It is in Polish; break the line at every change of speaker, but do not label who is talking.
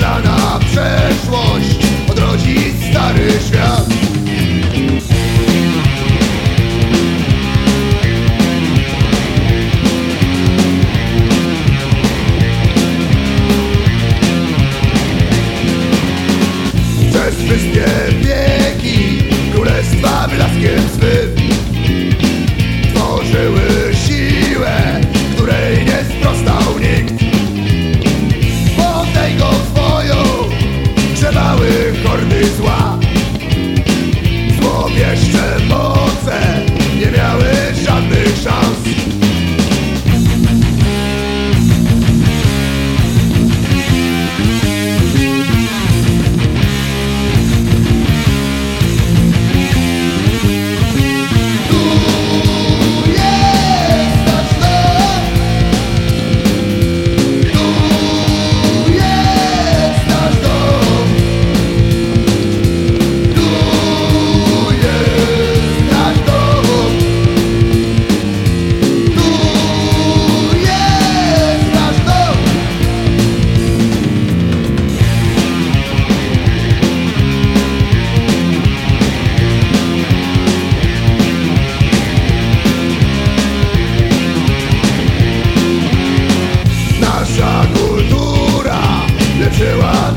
Przeglana przeszłość odrodzi stary świat. Przez wszystkie wieki Królestwa blaskiem jeszcze żyła